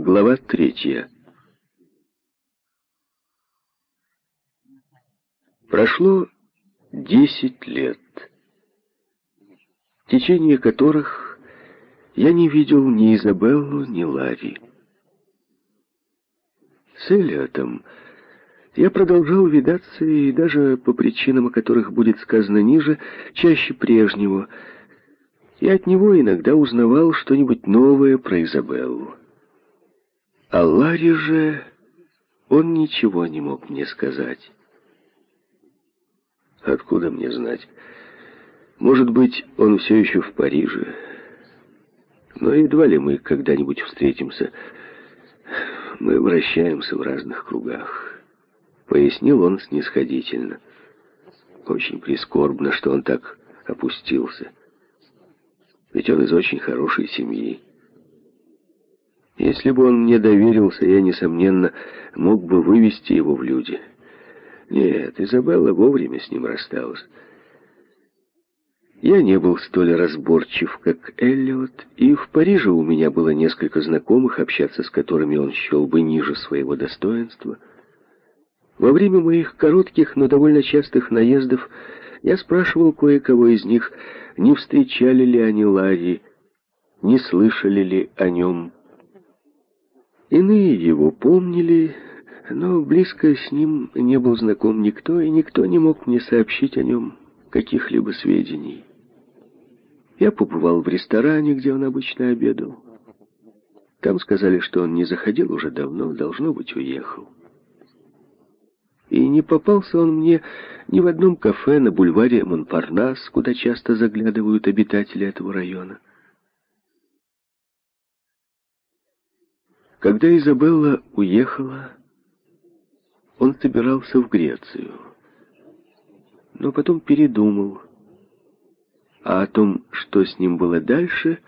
Глава третья. Прошло десять лет, в течение которых я не видел ни Изабеллу, ни Ларри. С Элиотом я продолжал видаться, и даже по причинам, о которых будет сказано ниже, чаще прежнего. Я от него иногда узнавал что-нибудь новое про Изабеллу. А Ларри же... Он ничего не мог мне сказать. Откуда мне знать? Может быть, он все еще в Париже. Но едва ли мы когда-нибудь встретимся. Мы вращаемся в разных кругах. Пояснил он снисходительно. Очень прискорбно, что он так опустился. Ведь он из очень хорошей семьи. Если бы он мне доверился, я, несомненно, мог бы вывести его в люди. Нет, Изабелла вовремя с ним рассталась. Я не был столь разборчив, как Эллиот, и в Париже у меня было несколько знакомых, общаться с которыми он счел бы ниже своего достоинства. Во время моих коротких, но довольно частых наездов я спрашивал кое-кого из них, не встречали ли они Ларри, не слышали ли о нем Иные его помнили, но близко с ним не был знаком никто, и никто не мог мне сообщить о нем каких-либо сведений. Я побывал в ресторане, где он обычно обедал. Там сказали, что он не заходил уже давно, должно быть, уехал. И не попался он мне ни в одном кафе на бульваре Монпарнас, куда часто заглядывают обитатели этого района. Когда Изабелла уехала, он собирался в Грецию, но потом передумал. А о том, что с ним было дальше,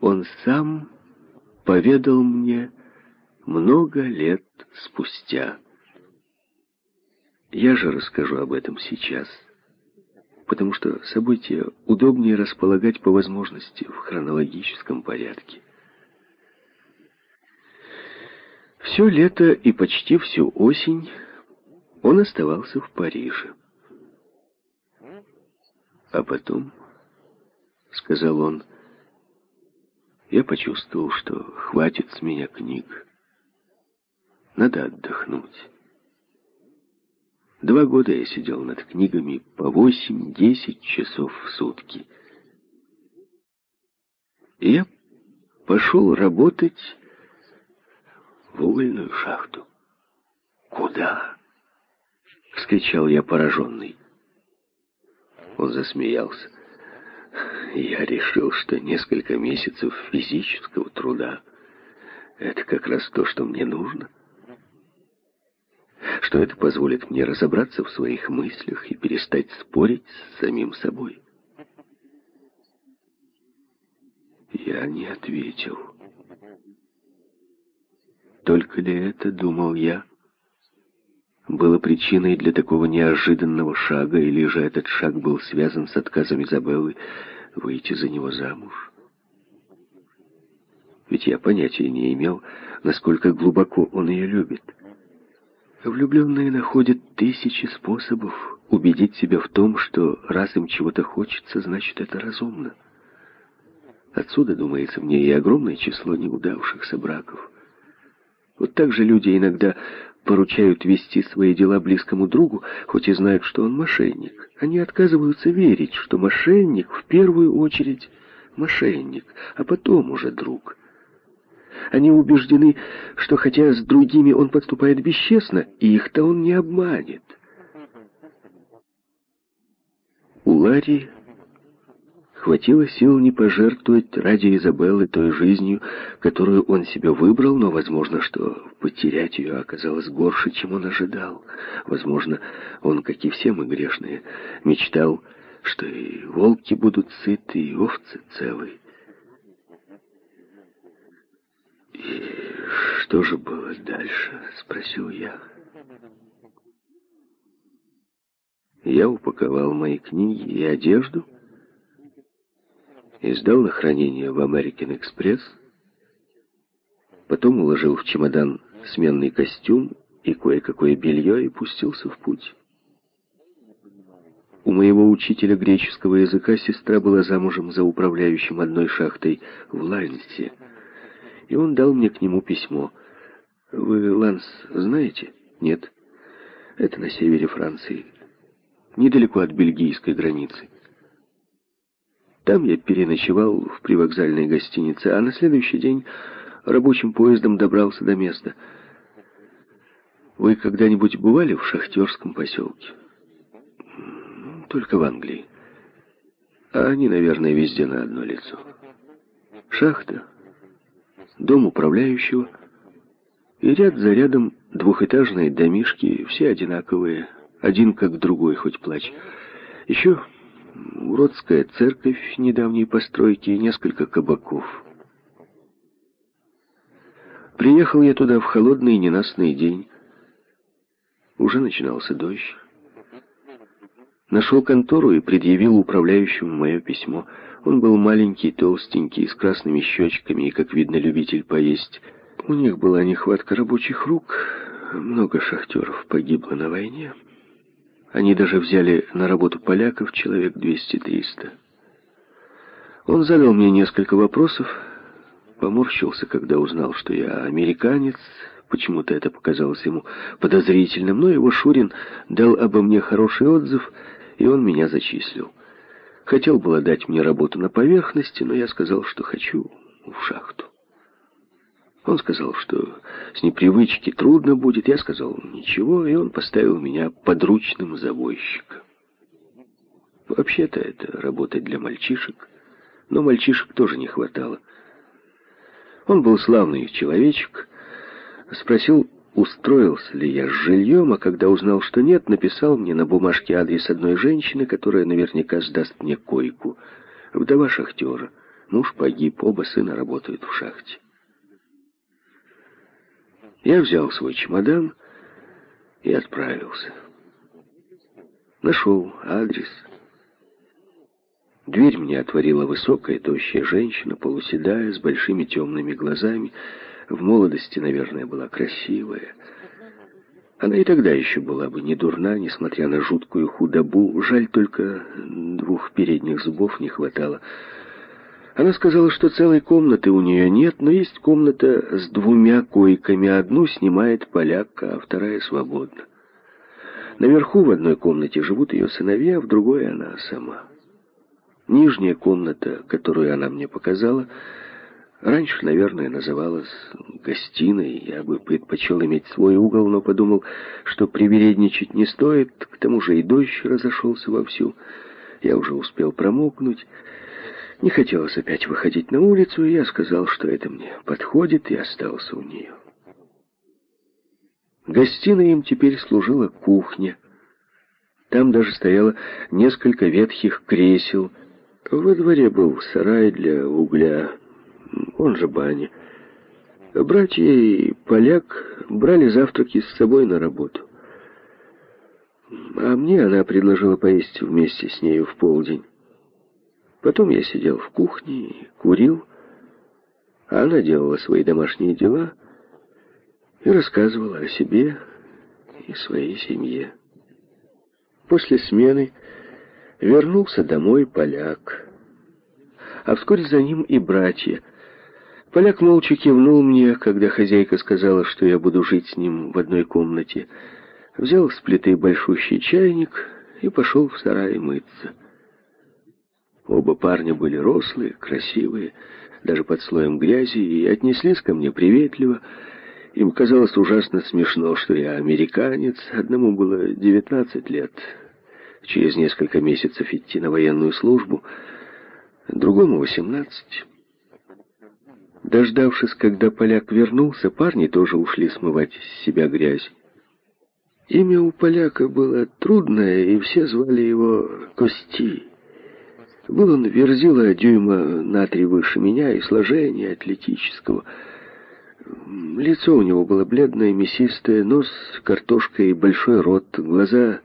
он сам поведал мне много лет спустя. Я же расскажу об этом сейчас, потому что события удобнее располагать по возможности в хронологическом порядке. Все лето и почти всю осень он оставался в Париже. А потом, сказал он, я почувствовал, что хватит с меня книг. Надо отдохнуть. Два года я сидел над книгами по восемь-десять часов в сутки. И я пошел работать в угольную шахту. Куда? Вскричал я пораженный. Он засмеялся. Я решил, что несколько месяцев физического труда — это как раз то, что мне нужно. Что это позволит мне разобраться в своих мыслях и перестать спорить с самим собой. Я не ответил. Только ли это, думал я, было причиной для такого неожиданного шага, или же этот шаг был связан с отказом Изабеллы выйти за него замуж? Ведь я понятия не имел, насколько глубоко он ее любит. Влюбленные находят тысячи способов убедить себя в том, что раз им чего-то хочется, значит это разумно. Отсюда, думается мне, и огромное число неудавшихся браков. Вот так же люди иногда поручают вести свои дела близкому другу, хоть и знают, что он мошенник. Они отказываются верить, что мошенник в первую очередь мошенник, а потом уже друг. Они убеждены, что хотя с другими он поступает бесчестно, их-то он не обманет. У Ларри Хватило сил не пожертвовать ради Изабеллы той жизнью, которую он себе выбрал, но возможно, что потерять ее оказалось горше, чем он ожидал. Возможно, он, как и все мы грешные, мечтал, что и волки будут сыты, и овцы целы. «И что же было дальше?» — спросил я. Я упаковал мои книги и одежду — и сдал на хранение в American Express Потом уложил в чемодан сменный костюм и кое-какое белье и пустился в путь. У моего учителя греческого языка сестра была замужем за управляющим одной шахтой в Лайнсе, и он дал мне к нему письмо. «Вы Ланс знаете?» «Нет. Это на севере Франции, недалеко от бельгийской границы». Там я переночевал в привокзальной гостинице, а на следующий день рабочим поездом добрался до места. Вы когда-нибудь бывали в шахтерском поселке? Только в Англии. А они, наверное, везде на одно лицо. Шахта, дом управляющего и ряд за рядом двухэтажные домишки, все одинаковые, один как другой, хоть плачь. Еще уродская церковь недавней постройки и несколько кабаков. Приехал я туда в холодный ненастный день. Уже начинался дождь. Нашел контору и предъявил управляющему мое письмо. Он был маленький, толстенький, с красными щечками и, как видно, любитель поесть. У них была нехватка рабочих рук. Много шахтеров погибло на войне. Они даже взяли на работу поляков человек 200-300. Он задал мне несколько вопросов, поморщился, когда узнал, что я американец. Почему-то это показалось ему подозрительным, но его Шурин дал обо мне хороший отзыв, и он меня зачислил. Хотел было дать мне работу на поверхности, но я сказал, что хочу в шахту. Он сказал, что с непривычки трудно будет. Я сказал, ничего, и он поставил меня подручным завойщиком. Вообще-то это работать для мальчишек, но мальчишек тоже не хватало. Он был славный человечек, спросил, устроился ли я с жильем, а когда узнал, что нет, написал мне на бумажке адрес одной женщины, которая наверняка сдаст мне койку. Вдова шахтера. Муж погиб, оба сына работают в шахте. Я взял свой чемодан и отправился. Нашел адрес. Дверь мне отворила высокая, тощая женщина, полуседая, с большими темными глазами. В молодости, наверное, была красивая. Она и тогда еще была бы не дурна, несмотря на жуткую худобу. Жаль, только двух передних зубов не хватало. Она сказала, что целой комнаты у нее нет, но есть комната с двумя койками. Одну снимает поляк, а вторая свободна. Наверху в одной комнате живут ее сыновья, в другой она сама. Нижняя комната, которую она мне показала, раньше, наверное, называлась гостиной. Я бы предпочел иметь свой угол, но подумал, что привередничать не стоит. К тому же и дождь разошелся вовсю. Я уже успел промокнуть. Не хотелось опять выходить на улицу, и я сказал, что это мне подходит, и остался у нее. Гостиной им теперь служила кухня. Там даже стояло несколько ветхих кресел. Во дворе был сарай для угля, он же баня. Братья и поляк брали завтраки с собой на работу. А мне она предложила поесть вместе с нею в полдень. Потом я сидел в кухне и курил, а она делала свои домашние дела и рассказывала о себе и своей семье. После смены вернулся домой поляк, а вскоре за ним и братья. Поляк молча кивнул мне, когда хозяйка сказала, что я буду жить с ним в одной комнате. Взял с плиты большущий чайник и пошел в сарай мыться. Оба парня были рослые, красивые, даже под слоем грязи, и отнеслись ко мне приветливо. Им казалось ужасно смешно, что я американец. Одному было 19 лет. Через несколько месяцев идти на военную службу. Другому 18. Дождавшись, когда поляк вернулся, парни тоже ушли смывать с себя грязь. Имя у поляка было трудное, и все звали его Кости. Был он верзила дюйма на три выше меня и сложения атлетического. Лицо у него было бледное, мясистое, нос картошкой и большой рот, глаза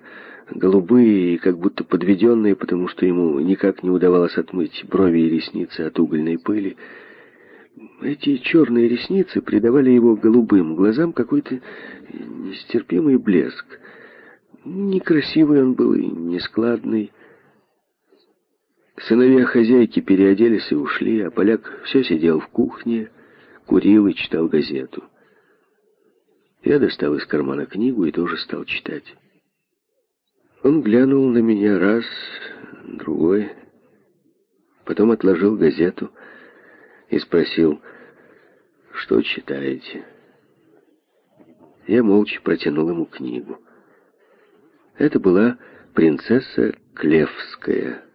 голубые и как будто подведенные, потому что ему никак не удавалось отмыть брови и ресницы от угольной пыли. Эти черные ресницы придавали его голубым глазам какой-то нестерпимый блеск. Некрасивый он был и нескладный. Сыновья хозяйки переоделись и ушли, а поляк все сидел в кухне, курил и читал газету. Я достал из кармана книгу и тоже стал читать. Он глянул на меня раз, другой, потом отложил газету и спросил, что читаете. Я молча протянул ему книгу. Это была «Принцесса Клевская».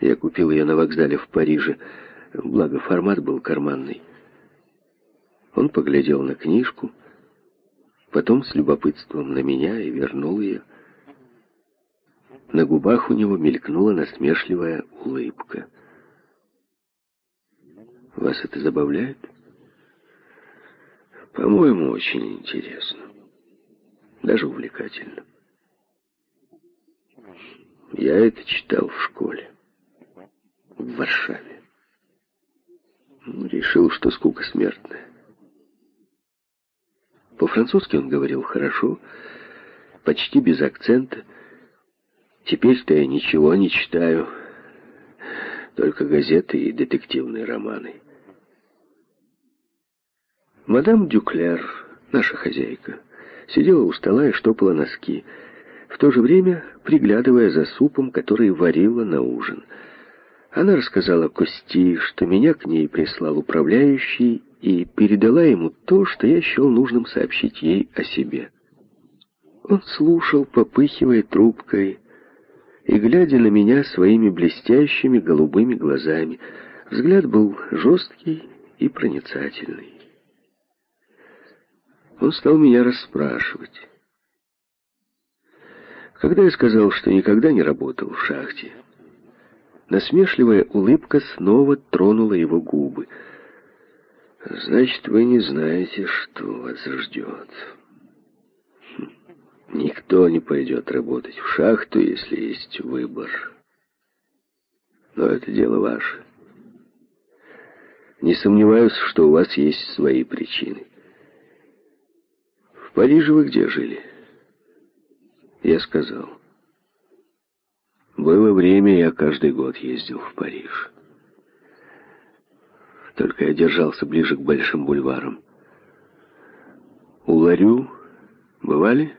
Я купил ее на вокзале в Париже, благо формат был карманный. Он поглядел на книжку, потом с любопытством на меня и вернул ее. На губах у него мелькнула насмешливая улыбка. «Вас это забавляет?» «По-моему, очень интересно. Даже увлекательно. Я это читал в школе, в Варшаве. Решил, что скука смертная. По-французски он говорил хорошо, почти без акцента. Теперь-то я ничего не читаю, только газеты и детективные романы. Мадам Дюклер, наша хозяйка, сидела у стола и штопала носки, в то же время приглядывая за супом, который варила на ужин. Она рассказала Кости, что меня к ней прислал управляющий, и передала ему то, что я счел нужным сообщить ей о себе. Он слушал, попыхивая трубкой, и глядя на меня своими блестящими голубыми глазами. Взгляд был жесткий и проницательный. Он стал меня расспрашивать. Когда я сказал, что никогда не работал в шахте, насмешливая улыбка снова тронула его губы — Значит, вы не знаете, что вас ждет. Никто не пойдет работать в шахту, если есть выбор. Но это дело ваше. Не сомневаюсь, что у вас есть свои причины. В Париже вы где жили? Я сказал. Было время, я каждый год ездил в Париж. Только я держался ближе к большим бульварам. У Ларю бывали?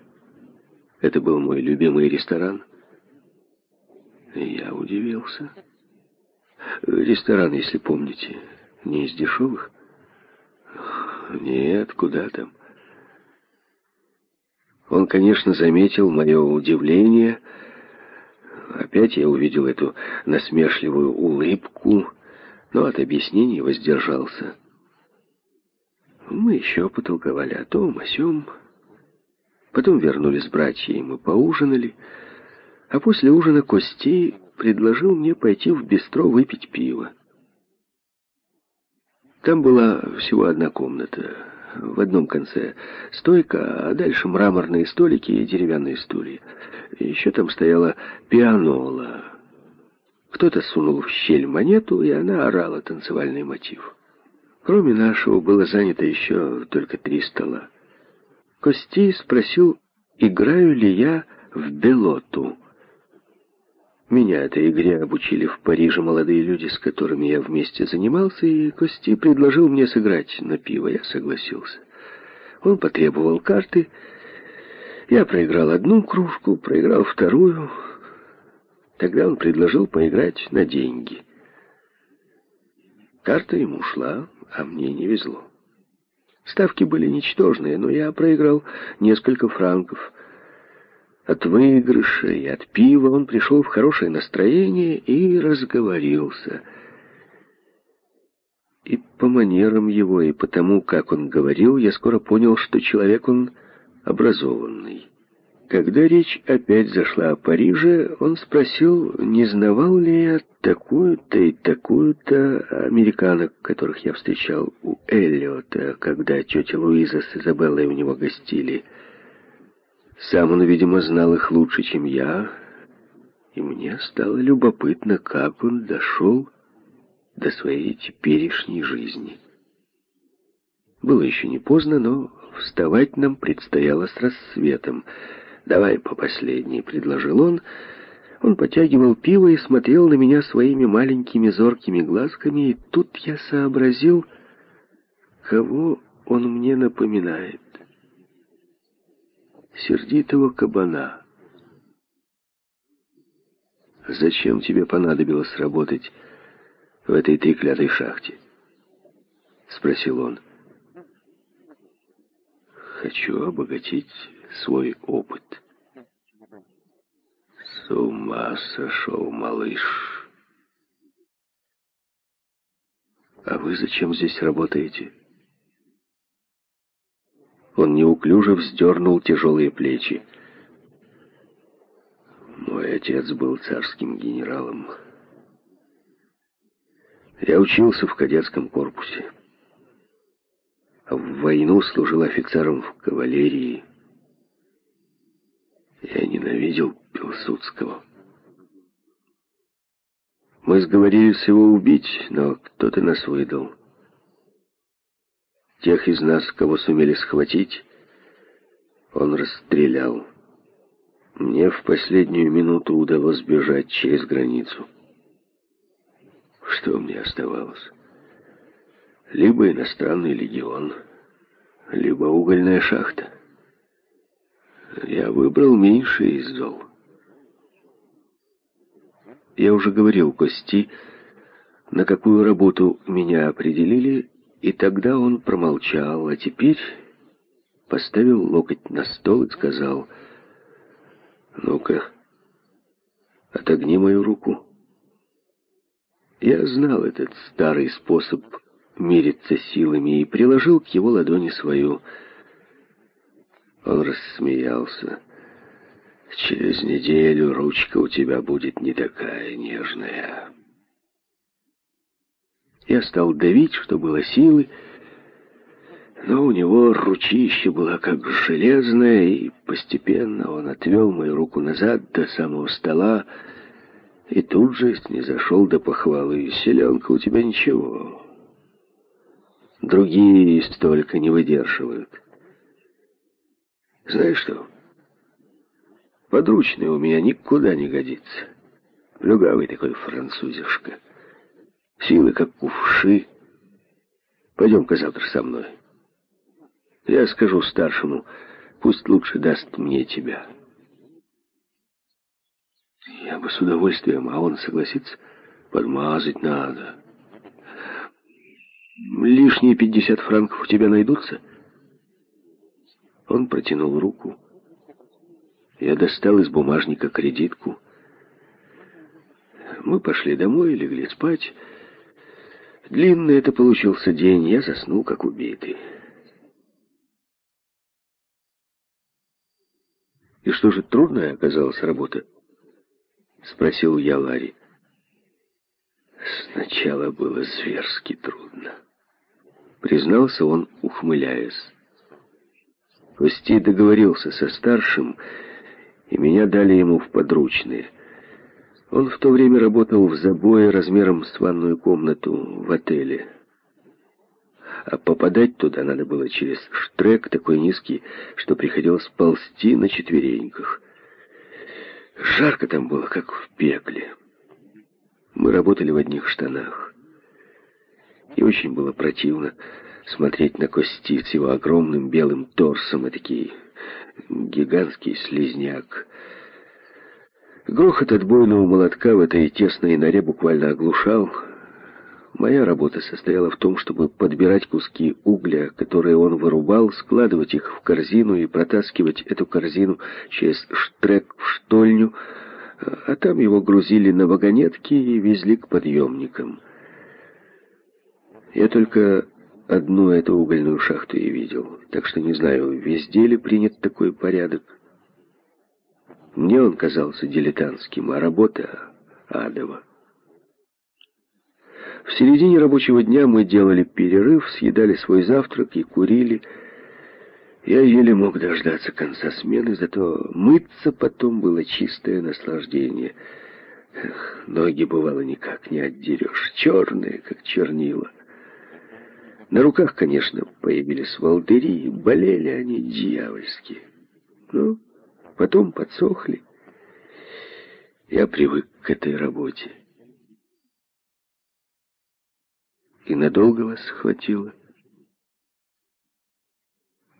Это был мой любимый ресторан. И я удивился. Ресторан, если помните, не из дешевых? Нет, куда там. Он, конечно, заметил мое удивление. Опять я увидел эту насмешливую улыбку, но от объяснений воздержался. Мы еще потолковали о том, о сём. Потом вернулись братья, и мы поужинали. А после ужина Костей предложил мне пойти в бистро выпить пиво. Там была всего одна комната. В одном конце стойка, а дальше мраморные столики и деревянные стулья. Еще там стояла пианола, кто-то сунул в щель монету, и она орала танцевальный мотив. Кроме нашего было занято еще только три стола. Костей спросил, играю ли я в белоту. Меня этой игре обучили в Париже молодые люди, с которыми я вместе занимался, и Кости предложил мне сыграть на пиво. Я согласился. Он потребовал карты. Я проиграл одну кружку, проиграл вторую, Тогда он предложил поиграть на деньги. Карта ему шла, а мне не везло. Ставки были ничтожные, но я проиграл несколько франков. От выигрыша и от пива он пришел в хорошее настроение и разговорился. И по манерам его, и по тому, как он говорил, я скоро понял, что человек он образованный. Когда речь опять зашла о Париже, он спросил, не знавал ли я такую-то и такую-то американок, которых я встречал у Эллиота, когда тетя Луиза с Изабеллой у него гостили. Сам он, видимо, знал их лучше, чем я, и мне стало любопытно, как он дошел до своей теперешней жизни. Было еще не поздно, но вставать нам предстояло с рассветом. «Давай по последней», — предложил он. Он потягивал пиво и смотрел на меня своими маленькими зоркими глазками, и тут я сообразил, кого он мне напоминает. Сердитого кабана. «Зачем тебе понадобилось работать в этой треклятой шахте?» — спросил он. «Хочу обогатить свой опыт». «С ума сошел, малыш!» «А вы зачем здесь работаете?» Он неуклюже вздернул тяжелые плечи. Мой отец был царским генералом. Я учился в кадетском корпусе. В войну служил офицером в кавалерии. Я ненавидел Пилсудского. Мы сговорились его убить, но кто-то нас выдал. Тех из нас, кого сумели схватить, он расстрелял. Мне в последнюю минуту удалось бежать через границу. Что мне оставалось? Либо иностранный легион, либо угольная шахта. Я выбрал меньшее из зол. Я уже говорил Кости, на какую работу меня определили, и тогда он промолчал, а теперь поставил локоть на стол и сказал, «Ну-ка, отогни мою руку». Я знал этот старый способ мириться силами и приложил к его ладони свою. Он рассмеялся. «Через неделю ручка у тебя будет не такая нежная». Я стал давить, что было силы, но у него ручище было как железное, и постепенно он отвел мою руку назад до самого стола, и тут же снизошел до похвалы. «Селенка у тебя ничего. Другие столько не выдерживают. Знаешь что? Подручный у меня никуда не годится. Плюгавый такой французишка». Силы, как кувши. Пойдем-ка завтра со мной. Я скажу старшему, пусть лучше даст мне тебя. Я бы с удовольствием, а он согласится. Подмазать надо. Лишние пятьдесят франков у тебя найдутся? Он протянул руку. Я достал из бумажника кредитку. Мы пошли домой, легли спать. Длинный это получился день, я заснул, как убитый. «И что же, трудная оказалась работа?» — спросил я Ларри. «Сначала было зверски трудно», — признался он, ухмыляясь. Кости договорился со старшим, и меня дали ему в подручные — он в то время работал в забое размером с ванную комнату в отеле. А попадать туда надо было через штрек такой низкий, что приходилось ползти на четвереньках. Жарко там было, как в пекле. Мы работали в одних штанах. И очень было противно смотреть на Кости с его огромным белым торсом и такие гигантский слизняк — Грохот отбойного молотка в этой тесной норе буквально оглушал. Моя работа состояла в том, чтобы подбирать куски угля, которые он вырубал, складывать их в корзину и протаскивать эту корзину через штрек в штольню, а там его грузили на вагонетки и везли к подъемникам. Я только одну эту угольную шахту и видел, так что не знаю, везде ли принят такой порядок. Мне он казался дилетантским, а работа адова. В середине рабочего дня мы делали перерыв, съедали свой завтрак и курили. Я еле мог дождаться конца смены, зато мыться потом было чистое наслаждение. Эх, ноги, бывало, никак не отдерешь. Черные, как чернила. На руках, конечно, появились волдыри, болели они дьявольски. Ну, потом подсохли. Я привык к этой работе. И надолго вас схватило?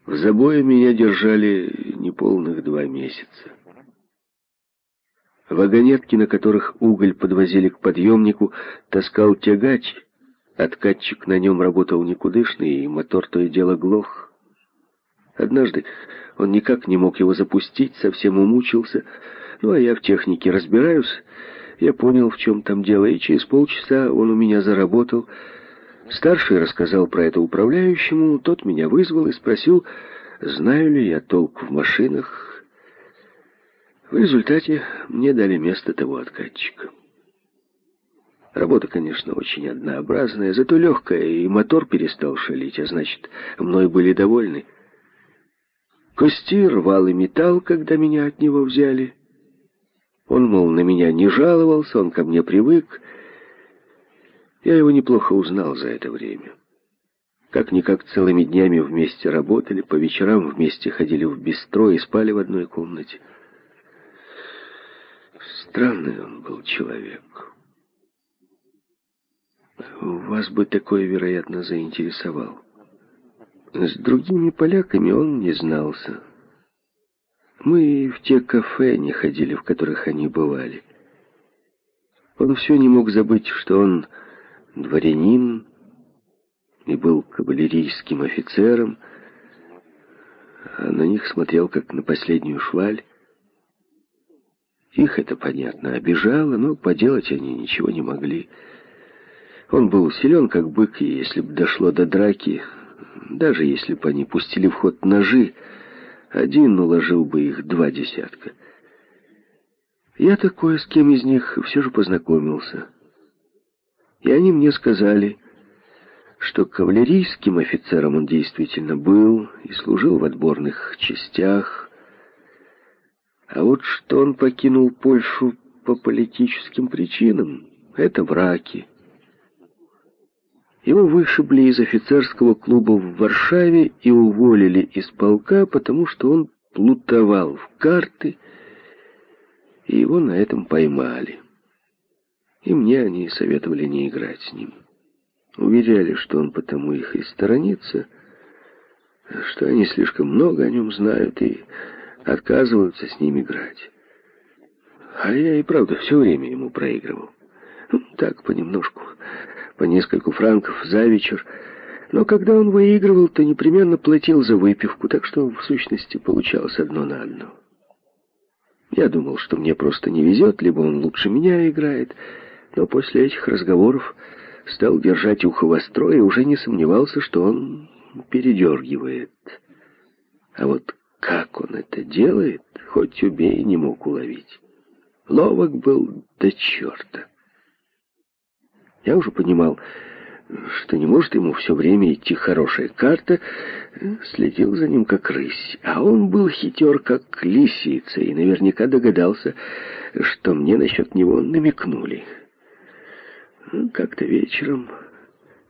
В забое меня держали неполных два месяца. Вагонетки, на которых уголь подвозили к подъемнику, таскал тягач. Откатчик на нем работал никудышный, и мотор то и дело глох. Однажды он никак не мог его запустить, совсем умучился. Ну, а я в технике разбираюсь. Я понял, в чем там дело, и через полчаса он у меня заработал. Старший рассказал про это управляющему, тот меня вызвал и спросил, знаю ли я толк в машинах, в результате мне дали место того откатчика. Работа, конечно, очень однообразная, зато легкая, и мотор перестал шалить, а значит, мной были довольны. Кости рвал и металл, когда меня от него взяли. Он, мол, на меня не жаловался, он ко мне привык. Я его неплохо узнал за это время. Как-никак целыми днями вместе работали, по вечерам вместе ходили в бистро и спали в одной комнате. Странный он был человек. Вас бы такое, вероятно, заинтересовал. С другими поляками он не знался. Мы в те кафе не ходили, в которых они бывали. Он все не мог забыть, что он дворянин и был кавалерийским офицером, а на них смотрел как на последнюю шваль. Их это, понятно, обижало, но поделать они ничего не могли. Он был силен, как бык, и если бы дошло до драки, даже если бы они пустили в ход ножи, один уложил бы их два десятка. Я такое с кем из них все же познакомился. И они мне сказали, что кавалерийским офицером он действительно был и служил в отборных частях, а вот что он покинул Польшу по политическим причинам, это враки. Его вышибли из офицерского клуба в Варшаве и уволили из полка, потому что он плутовал в карты, и его на этом поймали. И мне они советовали не играть с ним. Уверяли, что он потому их и сторонится, что они слишком много о нем знают, и отказываются с ним играть. А я и правда все время ему проигрывал. Ну, так, понемножку, по нескольку франков за вечер. Но когда он выигрывал, то непременно платил за выпивку, так что, в сущности, получалось одно на одно. Я думал, что мне просто не везет, либо он лучше меня играет, но после этих разговоров стал держать ухо востро и уже не сомневался, что он передергивает. А вот как он это делает, хоть убей, не мог уловить. Ловок был до черта. Я уже понимал, что не может ему все время идти хорошая карта, следил за ним как рысь. А он был хитер, как лисица, и наверняка догадался, что мне насчет него намекнули. Как-то вечером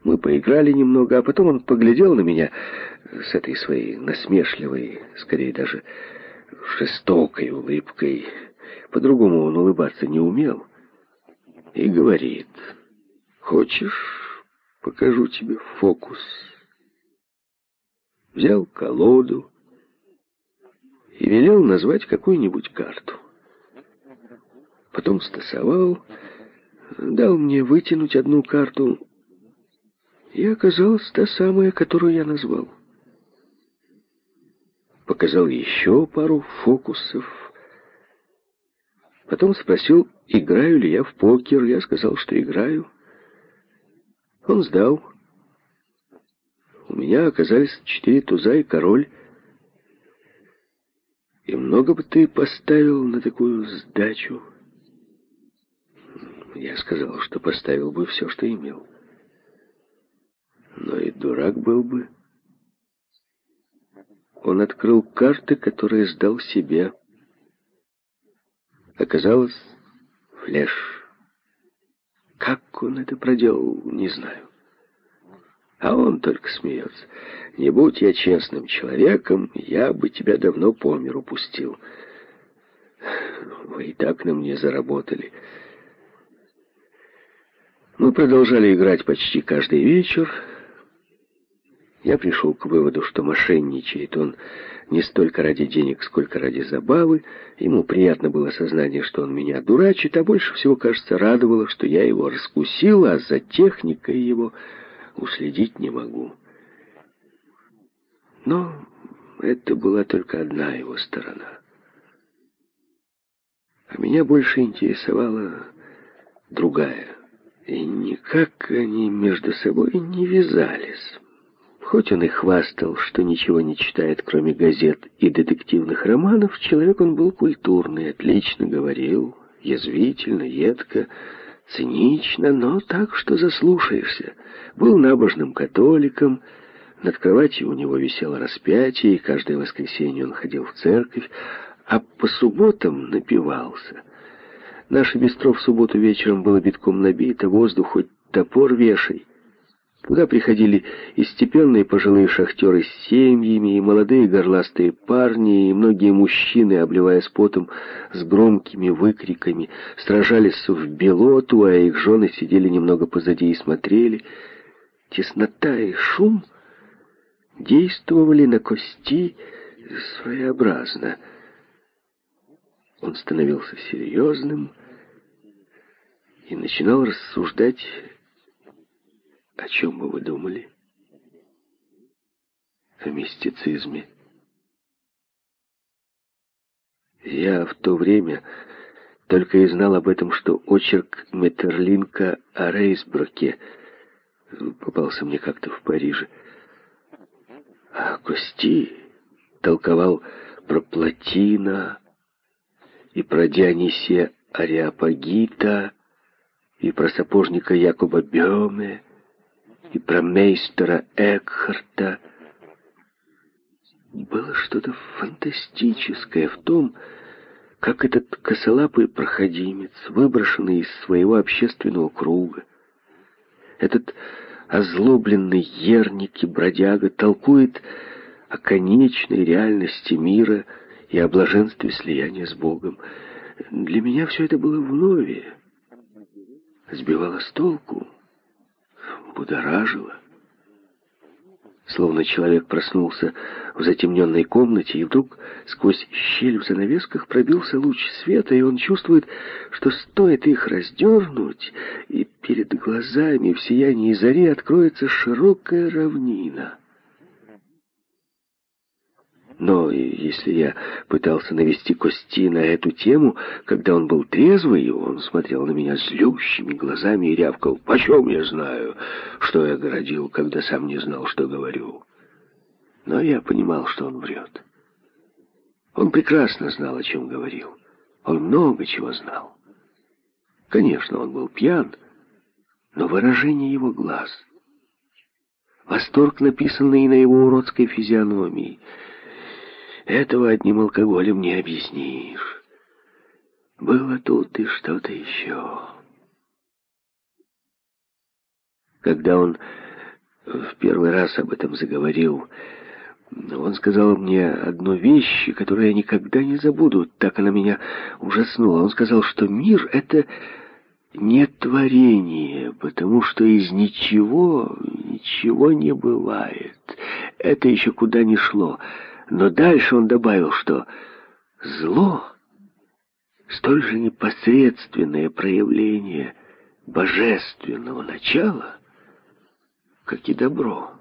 мы поиграли немного, а потом он поглядел на меня с этой своей насмешливой, скорее даже жестокой улыбкой. По-другому он улыбаться не умел. И говорит, хочешь, покажу тебе фокус. Взял колоду и велел назвать какую-нибудь карту. Потом стасовал, дал мне вытянуть одну карту, и оказалась та самая, которую я назвал. Показал еще пару фокусов. Потом спросил, играю ли я в покер. Я сказал, что играю. Он сдал. У меня оказались четыре туза и король. И много бы ты поставил на такую сдачу. Я сказал, что поставил бы все, что имел но и дурак был бы. Он открыл карты, которые сдал себе. Оказалось, Флеш. Как он это проделал, не знаю. А он только смеется. Не будь я честным человеком, я бы тебя давно по миру пустил. Вы и так на мне заработали. Мы продолжали играть почти каждый вечер. Я пришел к выводу, что мошенничает он не столько ради денег, сколько ради забавы. Ему приятно было сознание, что он меня дурачит, а больше всего, кажется, радовало, что я его раскусил, а за техникой его уследить не могу. Но это была только одна его сторона. А меня больше интересовала другая. И никак они между собой не вязались. Хоть он и хвастал, что ничего не читает, кроме газет и детективных романов, человек он был культурный, отлично говорил, язвительно, едко, цинично, но так, что заслушаешься. Был набожным католиком, над кроватью у него висело распятие, и каждое воскресенье он ходил в церковь, а по субботам напивался. Наше бистро в субботу вечером было битком набито, воздух хоть топор вешай. Туда приходили и степенные пожилые шахтеры с семьями, и молодые горластые парни, и многие мужчины, обливаясь потом, с громкими выкриками, сражались в белоту, а их жены сидели немного позади и смотрели. Теснота и шум действовали на кости своеобразно. Он становился серьезным и начинал рассуждать о чем бы вы думали? О мистицизме. Я в то время только и знал об этом, что очерк Метерлинка о Рейсброке попался мне как-то в Париже. А Кости толковал про Платина и про Дионисия Ариапагита и про сапожника Якоба Бёме и про мейстера Экхарта. Было что-то фантастическое в том, как этот косолапый проходимец, выброшенный из своего общественного круга, этот озлобленный ерник и бродяга толкует о конечной реальности мира и о блаженстве слияния с Богом. Для меня все это было вновь, сбивало с толку будоражило. Словно человек проснулся в затемненной комнате, и вдруг сквозь щель в занавесках пробился луч света, и он чувствует, что стоит их раздернуть, и перед глазами в сиянии зари откроется широкая равнина. Но если я пытался навести Кости на эту тему, когда он был трезвый, он смотрел на меня злющими глазами и рявкал, «Почем я знаю, что я городил, когда сам не знал, что говорю?» Но я понимал, что он врет. Он прекрасно знал, о чем говорил. Он много чего знал. Конечно, он был пьян, но выражение его глаз, восторг, написанный на его уродской физиономии — этого одним алкоголем не объяснишь. Было тут и что-то еще. Когда он в первый раз об этом заговорил, он сказал мне одну вещь, которую я никогда не забуду. Так она меня ужаснула. Он сказал, что мир — это не творение, потому что из ничего ничего не бывает. Это еще куда ни шло. Но дальше он добавил, что зло — столь же непосредственное проявление божественного начала, как и добро.